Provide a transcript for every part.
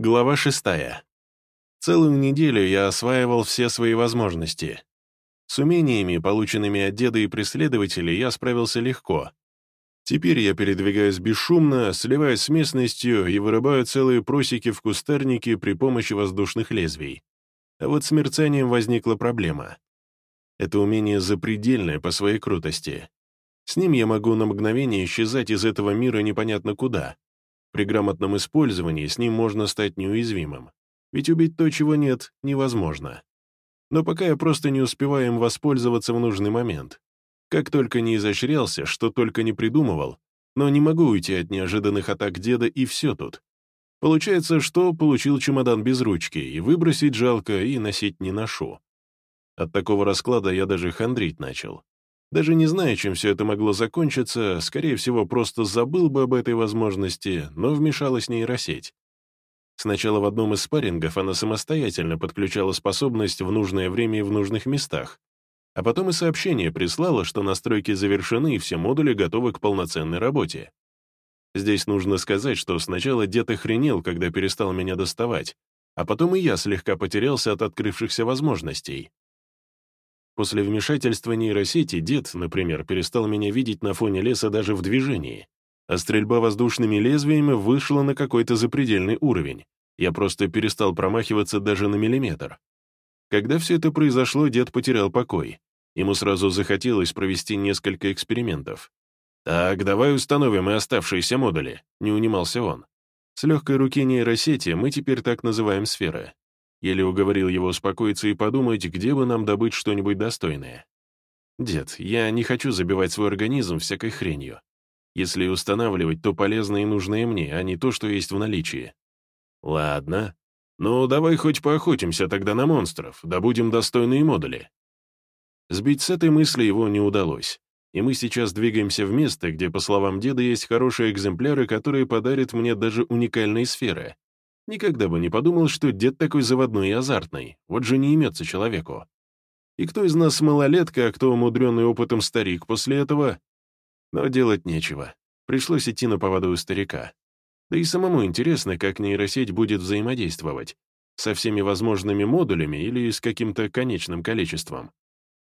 Глава шестая. Целую неделю я осваивал все свои возможности. С умениями, полученными от деда и преследователей, я справился легко. Теперь я передвигаюсь бесшумно, сливаясь с местностью и вырубаю целые просеки в кустарнике при помощи воздушных лезвий. А вот с мерцанием возникла проблема. Это умение запредельное по своей крутости. С ним я могу на мгновение исчезать из этого мира непонятно куда, при грамотном использовании с ним можно стать неуязвимым. Ведь убить то, чего нет, невозможно. Но пока я просто не успеваю им воспользоваться в нужный момент. Как только не изощрялся, что только не придумывал, но не могу уйти от неожиданных атак деда, и все тут. Получается, что получил чемодан без ручки, и выбросить жалко, и носить не ношу. От такого расклада я даже хандрить начал. Даже не зная, чем все это могло закончиться, скорее всего, просто забыл бы об этой возможности, но вмешалась нейросеть. Сначала в одном из спаррингов она самостоятельно подключала способность в нужное время и в нужных местах, а потом и сообщение прислала, что настройки завершены и все модули готовы к полноценной работе. Здесь нужно сказать, что сначала дед охренел, когда перестал меня доставать, а потом и я слегка потерялся от открывшихся возможностей. После вмешательства нейросети дед, например, перестал меня видеть на фоне леса даже в движении, а стрельба воздушными лезвиями вышла на какой-то запредельный уровень. Я просто перестал промахиваться даже на миллиметр. Когда все это произошло, дед потерял покой. Ему сразу захотелось провести несколько экспериментов. «Так, давай установим и оставшиеся модули», — не унимался он. С легкой руки нейросети мы теперь так называем сферы. Еле уговорил его успокоиться и подумать, где бы нам добыть что-нибудь достойное. «Дед, я не хочу забивать свой организм всякой хренью. Если устанавливать, то полезное и нужное мне, а не то, что есть в наличии». «Ладно. Ну, давай хоть поохотимся тогда на монстров, добудем достойные модули». Сбить с этой мысли его не удалось, и мы сейчас двигаемся в место, где, по словам деда, есть хорошие экземпляры, которые подарят мне даже уникальные сферы, Никогда бы не подумал, что дед такой заводной и азартный. Вот же не имется человеку. И кто из нас малолетка, а кто умудренный опытом старик после этого? Но делать нечего. Пришлось идти на поводу у старика. Да и самому интересно, как нейросеть будет взаимодействовать. Со всеми возможными модулями или с каким-то конечным количеством.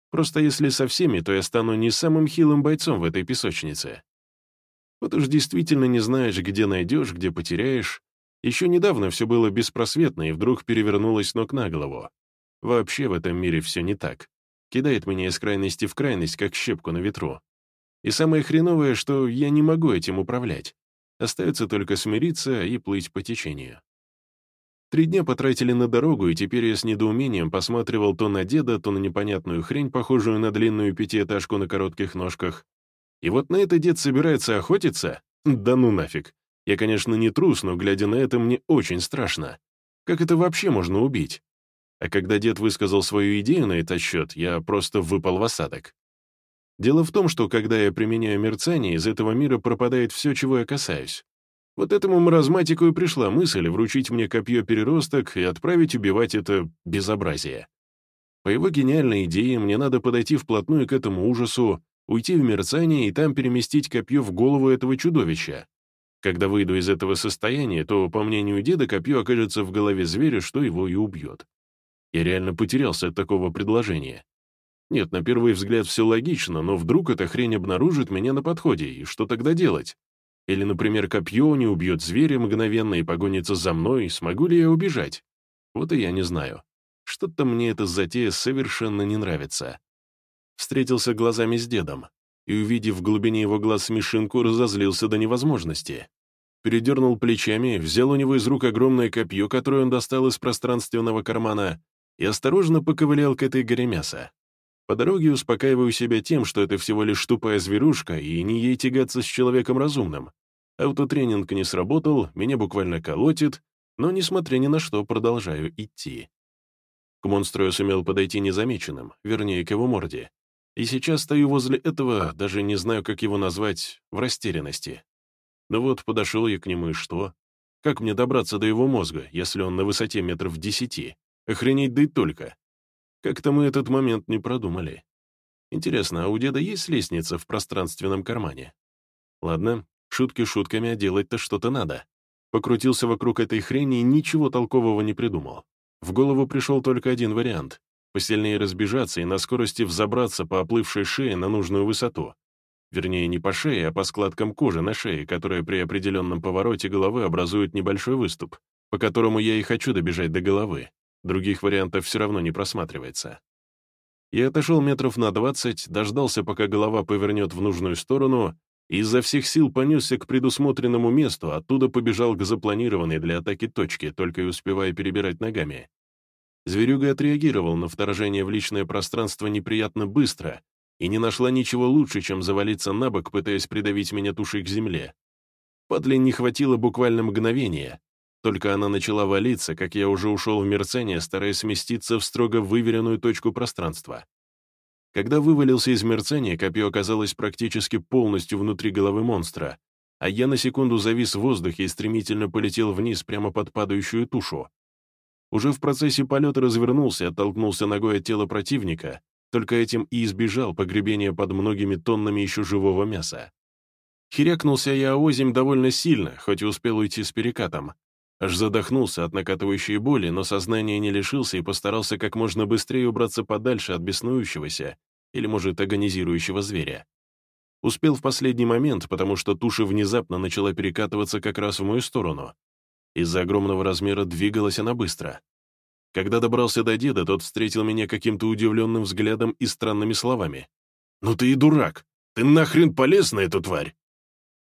Просто если со всеми, то я стану не самым хилым бойцом в этой песочнице. Вот уж действительно не знаешь, где найдешь, где потеряешь. Еще недавно все было беспросветно и вдруг перевернулось ног на голову. Вообще в этом мире все не так. Кидает меня из крайности в крайность, как щепку на ветру. И самое хреновое, что я не могу этим управлять. Остается только смириться и плыть по течению. Три дня потратили на дорогу, и теперь я с недоумением посматривал то на деда, то на непонятную хрень, похожую на длинную пятиэтажку на коротких ножках. И вот на это дед собирается охотиться? Да ну нафиг. Я, конечно, не трус, но, глядя на это, мне очень страшно. Как это вообще можно убить? А когда дед высказал свою идею на этот счет, я просто выпал в осадок. Дело в том, что когда я применяю мерцание, из этого мира пропадает все, чего я касаюсь. Вот этому маразматику и пришла мысль вручить мне копье-переросток и отправить убивать это безобразие. По его гениальной идее мне надо подойти вплотную к этому ужасу, уйти в мерцание и там переместить копье в голову этого чудовища. Когда выйду из этого состояния, то, по мнению деда, копье окажется в голове зверя, что его и убьет. Я реально потерялся от такого предложения. Нет, на первый взгляд все логично, но вдруг эта хрень обнаружит меня на подходе, и что тогда делать? Или, например, копье не убьет зверя мгновенно и погонится за мной, смогу ли я убежать? Вот и я не знаю. Что-то мне эта затея совершенно не нравится. Встретился глазами с дедом и, увидев в глубине его глаз смешинку, разозлился до невозможности. Передернул плечами, взял у него из рук огромное копье, которое он достал из пространственного кармана, и осторожно поковылял к этой горе мяса. По дороге успокаиваю себя тем, что это всего лишь тупая зверушка, и не ей тягаться с человеком разумным. Автотренинг не сработал, меня буквально колотит, но, несмотря ни на что, продолжаю идти. К монстру я сумел подойти незамеченным, вернее, к его морде. И сейчас стою возле этого, даже не знаю, как его назвать, в растерянности. Ну вот, подошел я к нему, и что? Как мне добраться до его мозга, если он на высоте метров десяти? Охренеть да и только. Как-то мы этот момент не продумали. Интересно, а у деда есть лестница в пространственном кармане? Ладно, шутки шутками, а делать-то что-то надо. Покрутился вокруг этой хрени и ничего толкового не придумал. В голову пришел только один вариант — посильнее разбежаться и на скорости взобраться по оплывшей шее на нужную высоту. Вернее, не по шее, а по складкам кожи на шее, которая при определенном повороте головы образует небольшой выступ, по которому я и хочу добежать до головы. Других вариантов все равно не просматривается. Я отошел метров на двадцать, дождался, пока голова повернет в нужную сторону, и изо всех сил понесся к предусмотренному месту, оттуда побежал к запланированной для атаки точке, только и успевая перебирать ногами. Зверюга отреагировал на вторжение в личное пространство неприятно быстро и не нашла ничего лучше, чем завалиться на бок, пытаясь придавить меня тушей к земле. Падле не хватило буквально мгновения, только она начала валиться, как я уже ушел в мерцание, стараясь сместиться в строго выверенную точку пространства. Когда вывалился из мерцания, копье оказалось практически полностью внутри головы монстра, а я на секунду завис в воздухе и стремительно полетел вниз прямо под падающую тушу. Уже в процессе полета развернулся оттолкнулся ногой от тела противника, только этим и избежал погребения под многими тоннами еще живого мяса. Хирякнулся я озимь довольно сильно, хоть и успел уйти с перекатом, Аж задохнулся от накатывающей боли, но сознание не лишился и постарался как можно быстрее убраться подальше от беснующегося или, может, агонизирующего зверя. Успел в последний момент, потому что туша внезапно начала перекатываться как раз в мою сторону. Из-за огромного размера двигалась она быстро. Когда добрался до деда, тот встретил меня каким-то удивленным взглядом и странными словами. «Ну ты и дурак! Ты нахрен полез на эту тварь?»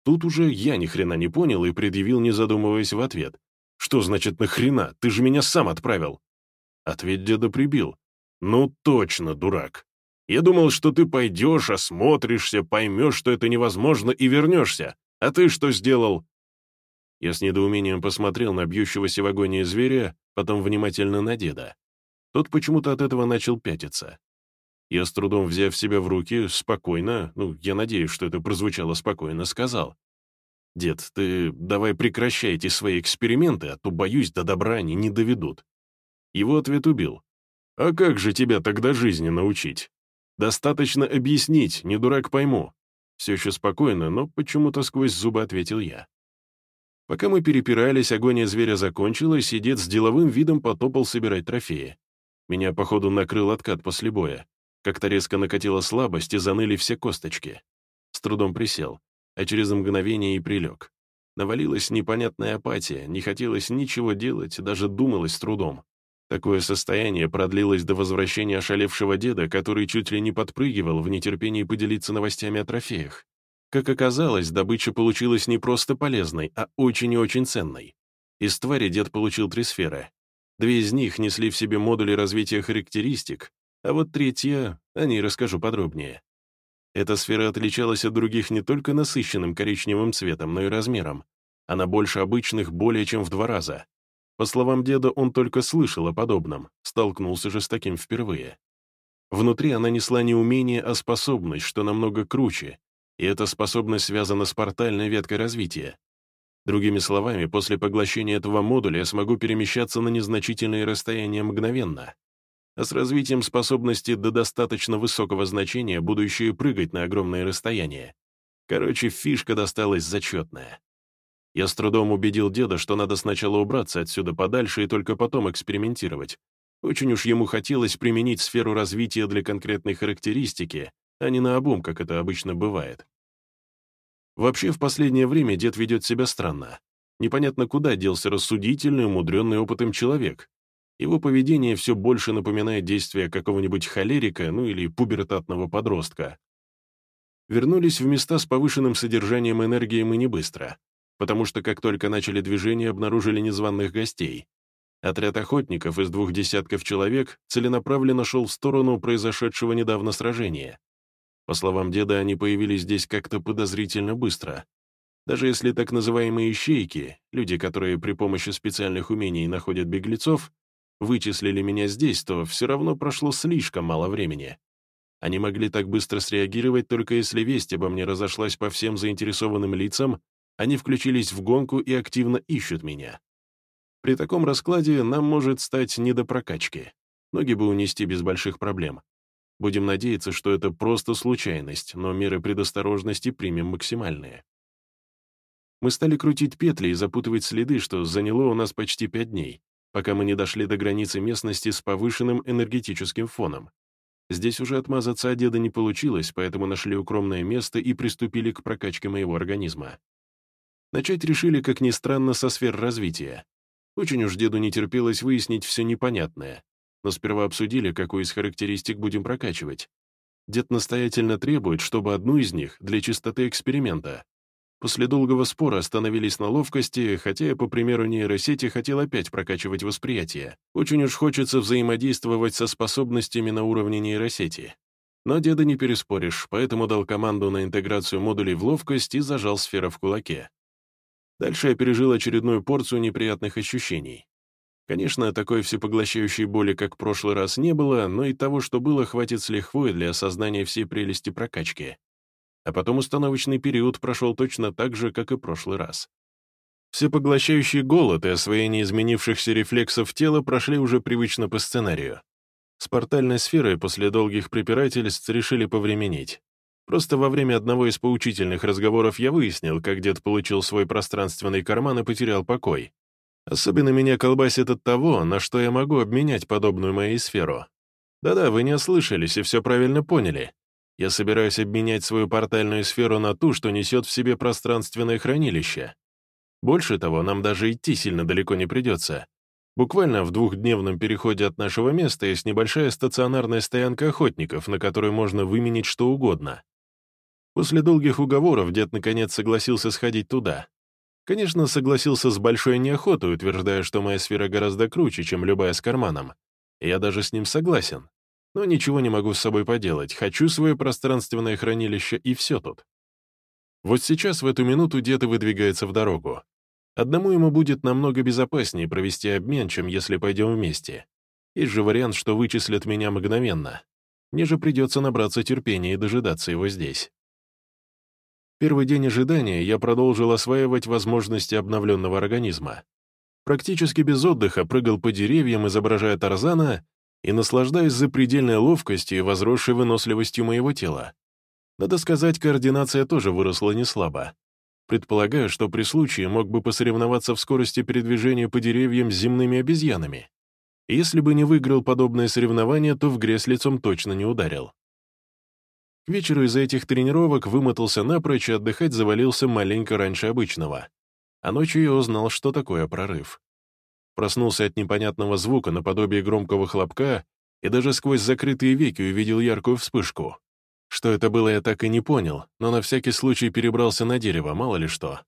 Тут уже я ни хрена не понял и предъявил, не задумываясь в ответ. «Что значит нахрена? Ты же меня сам отправил!» Ответ деда прибил. «Ну точно, дурак. Я думал, что ты пойдешь, осмотришься, поймешь, что это невозможно, и вернешься. А ты что сделал?» Я с недоумением посмотрел на бьющегося в агонии зверя, потом внимательно на деда. Тот почему-то от этого начал пятиться. Я с трудом взяв себя в руки, спокойно, ну, я надеюсь, что это прозвучало спокойно, сказал. «Дед, ты давай прекращай эти свои эксперименты, а то, боюсь, до добра они не доведут». Его ответ убил. «А как же тебя тогда жизни научить? Достаточно объяснить, не дурак пойму». Все еще спокойно, но почему-то сквозь зубы ответил я. Пока мы перепирались, агония зверя закончилась, и дед с деловым видом потопал собирать трофеи. Меня, походу, накрыл откат после боя. Как-то резко накатила слабость, и заныли все косточки. С трудом присел а через мгновение и прилег. Навалилась непонятная апатия, не хотелось ничего делать, даже думалось с трудом. Такое состояние продлилось до возвращения ошалевшего деда, который чуть ли не подпрыгивал в нетерпении поделиться новостями о трофеях. Как оказалось, добыча получилась не просто полезной, а очень и очень ценной. Из твари дед получил три сферы. Две из них несли в себе модули развития характеристик, а вот третья, о ней расскажу подробнее. Эта сфера отличалась от других не только насыщенным коричневым цветом, но и размером. Она больше обычных более чем в два раза. По словам деда, он только слышал о подобном, столкнулся же с таким впервые. Внутри она несла не умение, а способность, что намного круче, и эта способность связана с портальной веткой развития. Другими словами, после поглощения этого модуля я смогу перемещаться на незначительные расстояния мгновенно а с развитием способности до достаточно высокого значения буду еще и прыгать на огромные расстояния. Короче, фишка досталась зачетная. Я с трудом убедил деда, что надо сначала убраться отсюда подальше и только потом экспериментировать. Очень уж ему хотелось применить сферу развития для конкретной характеристики, а не наобум, как это обычно бывает. Вообще, в последнее время дед ведет себя странно. Непонятно, куда делся рассудительный, умудренный опытом человек, его поведение все больше напоминает действия какого-нибудь холерика, ну или пубертатного подростка. Вернулись в места с повышенным содержанием энергии мы не быстро, потому что как только начали движение, обнаружили незваных гостей. Отряд охотников из двух десятков человек целенаправленно шел в сторону произошедшего недавно сражения. По словам деда, они появились здесь как-то подозрительно быстро. Даже если так называемые «ищейки», люди, которые при помощи специальных умений находят беглецов, вычислили меня здесь, то все равно прошло слишком мало времени. Они могли так быстро среагировать, только если весть обо мне разошлась по всем заинтересованным лицам, они включились в гонку и активно ищут меня. При таком раскладе нам может стать не до прокачки. Ноги бы унести без больших проблем. Будем надеяться, что это просто случайность, но меры предосторожности примем максимальные. Мы стали крутить петли и запутывать следы, что заняло у нас почти пять дней, пока мы не дошли до границы местности с повышенным энергетическим фоном. Здесь уже отмазаться от деда не получилось, поэтому нашли укромное место и приступили к прокачке моего организма. Начать решили, как ни странно, со сфер развития. Очень уж деду не терпелось выяснить все непонятное, но сперва обсудили, какую из характеристик будем прокачивать. Дед настоятельно требует, чтобы одну из них для чистоты эксперимента. После долгого спора остановились на ловкости, хотя я, по примеру нейросети, хотел опять прокачивать восприятие. Очень уж хочется взаимодействовать со способностями на уровне нейросети. Но деда не переспоришь, поэтому дал команду на интеграцию модулей в ловкость и зажал сферу в кулаке. Дальше я пережил очередную порцию неприятных ощущений. Конечно, такой всепоглощающей боли, как в прошлый раз, не было, но и того, что было, хватит с лихвой для осознания всей прелести прокачки. А потом установочный период прошел точно так же, как и прошлый раз. Всепоглощающий голод и освоение изменившихся рефлексов тела прошли уже привычно по сценарию. С портальной сферой после долгих препирательств решили повременить. Просто во время одного из поучительных разговоров я выяснил, как дед получил свой пространственный карман и потерял покой. Особенно меня колбасит от того, на что я могу обменять подобную моей сферу. Да-да, вы не ослышались и все правильно поняли. Я собираюсь обменять свою портальную сферу на ту, что несет в себе пространственное хранилище. Больше того, нам даже идти сильно далеко не придется. Буквально в двухдневном переходе от нашего места есть небольшая стационарная стоянка охотников, на которой можно выменить что угодно. После долгих уговоров дед наконец согласился сходить туда. Конечно, согласился с большой неохотой, утверждая, что моя сфера гораздо круче, чем любая с карманом. Я даже с ним согласен. Но ничего не могу с собой поделать. Хочу свое пространственное хранилище, и все тут. Вот сейчас, в эту минуту, дед выдвигается в дорогу. Одному ему будет намного безопаснее провести обмен, чем если пойдем вместе. Есть же вариант, что вычислят меня мгновенно. Мне же придется набраться терпения и дожидаться его здесь. Первый день ожидания я продолжил осваивать возможности обновленного организма. Практически без отдыха прыгал по деревьям, изображая Тарзана, и наслаждаясь запредельной ловкостью и возросшей выносливостью моего тела. Надо сказать, координация тоже выросла не слабо. Предполагаю, что при случае мог бы посоревноваться в скорости передвижения по деревьям с земными обезьянами. Если бы не выиграл подобное соревнование, то в грязь лицом точно не ударил. К вечеру из-за этих тренировок вымотался напрочь и отдыхать завалился маленько раньше обычного. А ночью я узнал, что такое прорыв. Проснулся от непонятного звука наподобие громкого хлопка и даже сквозь закрытые веки увидел яркую вспышку. Что это было, я так и не понял, но на всякий случай перебрался на дерево, мало ли что.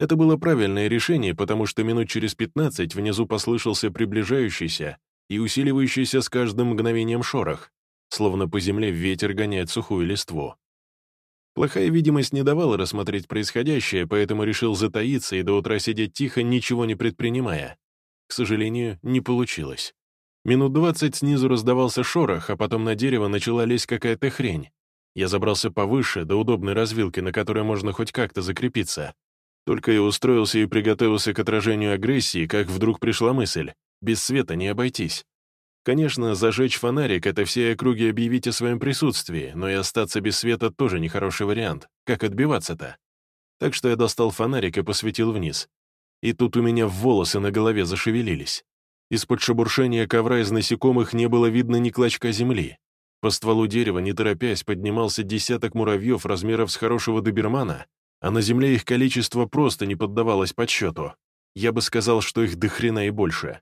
Это было правильное решение, потому что минут через пятнадцать внизу послышался приближающийся и усиливающийся с каждым мгновением шорох, словно по земле ветер гоняет сухую листву. Плохая видимость не давала рассмотреть происходящее, поэтому решил затаиться и до утра сидеть тихо, ничего не предпринимая. К сожалению, не получилось. Минут двадцать снизу раздавался шорох, а потом на дерево начала лезть какая-то хрень. Я забрался повыше, до удобной развилки, на которой можно хоть как-то закрепиться. Только я устроился и приготовился к отражению агрессии, как вдруг пришла мысль. Без света не обойтись. Конечно, зажечь фонарик — это все округи объявить о своем присутствии, но и остаться без света тоже нехороший вариант. Как отбиваться-то? Так что я достал фонарик и посветил вниз. И тут у меня волосы на голове зашевелились. Из-под шебуршения ковра из насекомых не было видно ни клочка земли. По стволу дерева, не торопясь, поднимался десяток муравьев размеров с хорошего добермана, а на земле их количество просто не поддавалось подсчету. Я бы сказал, что их до хрена и больше.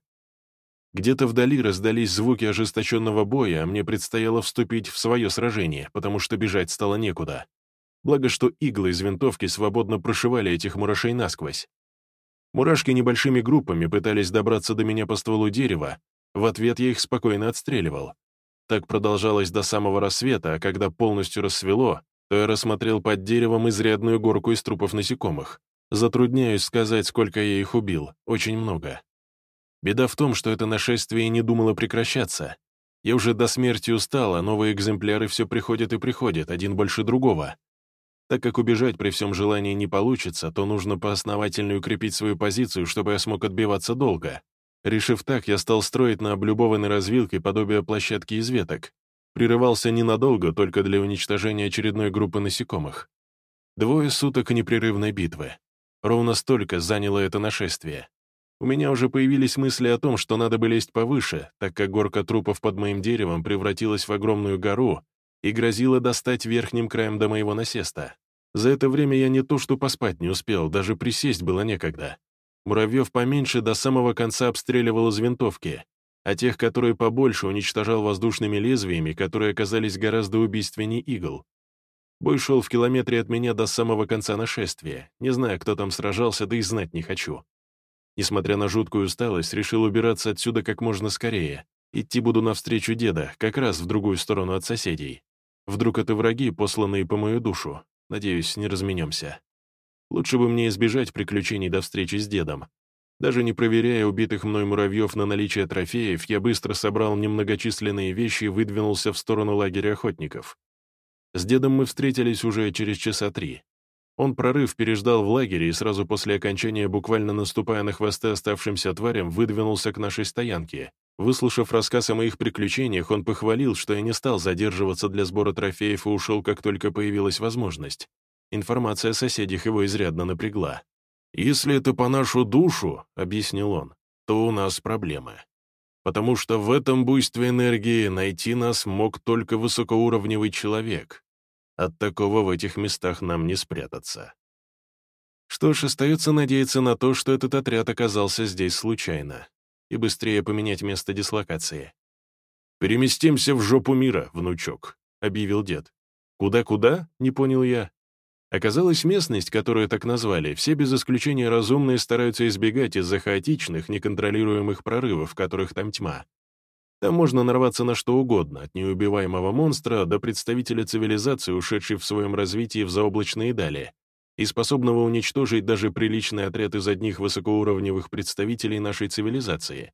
Где-то вдали раздались звуки ожесточенного боя, а мне предстояло вступить в свое сражение, потому что бежать стало некуда. Благо, что иглы из винтовки свободно прошивали этих мурашей насквозь. Мурашки небольшими группами пытались добраться до меня по стволу дерева, в ответ я их спокойно отстреливал. Так продолжалось до самого рассвета, а когда полностью рассвело, то я рассмотрел под деревом изрядную горку из трупов насекомых. Затрудняюсь сказать, сколько я их убил, очень много. Беда в том, что это нашествие не думало прекращаться. Я уже до смерти устал, а новые экземпляры все приходят и приходят, один больше другого. Так как убежать при всем желании не получится, то нужно поосновательно укрепить свою позицию, чтобы я смог отбиваться долго. Решив так, я стал строить на облюбованной развилке подобие площадки из веток. Прерывался ненадолго, только для уничтожения очередной группы насекомых. Двое суток непрерывной битвы. Ровно столько заняло это нашествие. У меня уже появились мысли о том, что надо бы лезть повыше, так как горка трупов под моим деревом превратилась в огромную гору и грозила достать верхним краем до моего насеста. За это время я не то что поспать не успел, даже присесть было некогда. Муравьев поменьше до самого конца обстреливал из винтовки, а тех, которые побольше, уничтожал воздушными лезвиями, которые оказались гораздо убийственней игл. Бой шел в километре от меня до самого конца нашествия. Не знаю, кто там сражался, да и знать не хочу. Несмотря на жуткую усталость, решил убираться отсюда как можно скорее. Идти буду навстречу деда, как раз в другую сторону от соседей. Вдруг это враги, посланные по мою душу. Надеюсь, не разменемся. Лучше бы мне избежать приключений до встречи с дедом. Даже не проверяя убитых мной муравьев на наличие трофеев, я быстро собрал немногочисленные вещи и выдвинулся в сторону лагеря охотников. С дедом мы встретились уже через часа три. Он прорыв переждал в лагере и сразу после окончания, буквально наступая на хвосты оставшимся тварям, выдвинулся к нашей стоянке. Выслушав рассказ о моих приключениях, он похвалил, что я не стал задерживаться для сбора трофеев и ушел, как только появилась возможность. Информация о соседях его изрядно напрягла. «Если это по нашу душу», — объяснил он, — «то у нас проблемы. Потому что в этом буйстве энергии найти нас мог только высокоуровневый человек. От такого в этих местах нам не спрятаться». Что ж, остается надеяться на то, что этот отряд оказался здесь случайно и быстрее поменять место дислокации. «Переместимся в жопу мира, внучок», — объявил дед. «Куда-куда?» — не понял я. Оказалось, местность, которую так назвали, все без исключения разумные стараются избегать из-за хаотичных, неконтролируемых прорывов, которых там тьма. Там можно нарваться на что угодно, от неубиваемого монстра до представителя цивилизации, ушедшей в своем развитии в заоблачные дали, и способного уничтожить даже приличный отряд из одних высокоуровневых представителей нашей цивилизации.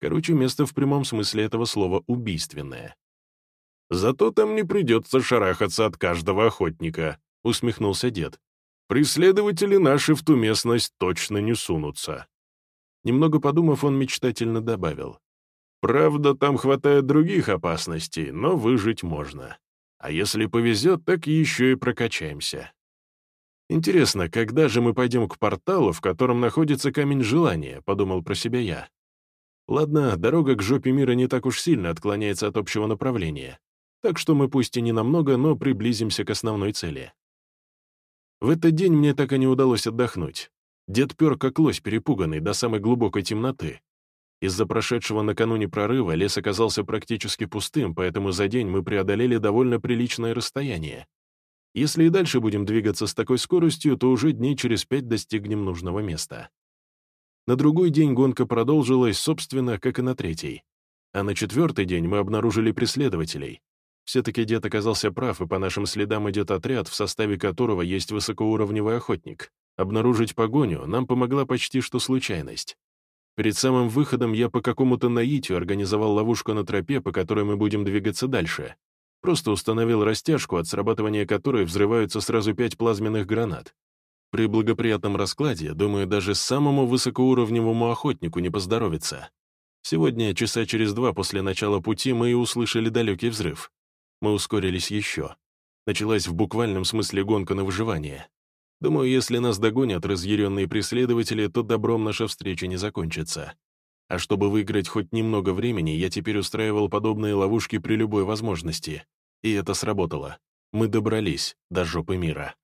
Короче, место в прямом смысле этого слова убийственное. «Зато там не придется шарахаться от каждого охотника», — усмехнулся дед. «Преследователи наши в ту местность точно не сунутся». Немного подумав, он мечтательно добавил. «Правда, там хватает других опасностей, но выжить можно. А если повезет, так еще и прокачаемся». «Интересно, когда же мы пойдем к порталу, в котором находится камень желания?» — подумал про себя я. Ладно, дорога к жопе мира не так уж сильно отклоняется от общего направления, так что мы пусть и не намного, но приблизимся к основной цели. В этот день мне так и не удалось отдохнуть. Дед пер как лось перепуганный до самой глубокой темноты. Из-за прошедшего накануне прорыва лес оказался практически пустым, поэтому за день мы преодолели довольно приличное расстояние. Если и дальше будем двигаться с такой скоростью, то уже дней через пять достигнем нужного места. На другой день гонка продолжилась, собственно, как и на третий. А на четвертый день мы обнаружили преследователей. Все-таки дед оказался прав, и по нашим следам идет отряд, в составе которого есть высокоуровневый охотник. Обнаружить погоню нам помогла почти что случайность. Перед самым выходом я по какому-то наитию организовал ловушку на тропе, по которой мы будем двигаться дальше. Просто установил растяжку, от срабатывания которой взрываются сразу пять плазменных гранат. При благоприятном раскладе, думаю, даже самому высокоуровневому охотнику не поздоровится. Сегодня, часа через два после начала пути, мы и услышали далекий взрыв. Мы ускорились еще. Началась в буквальном смысле гонка на выживание. Думаю, если нас догонят разъяренные преследователи, то добром наша встреча не закончится. А чтобы выиграть хоть немного времени, я теперь устраивал подобные ловушки при любой возможности. И это сработало. Мы добрались до жопы мира.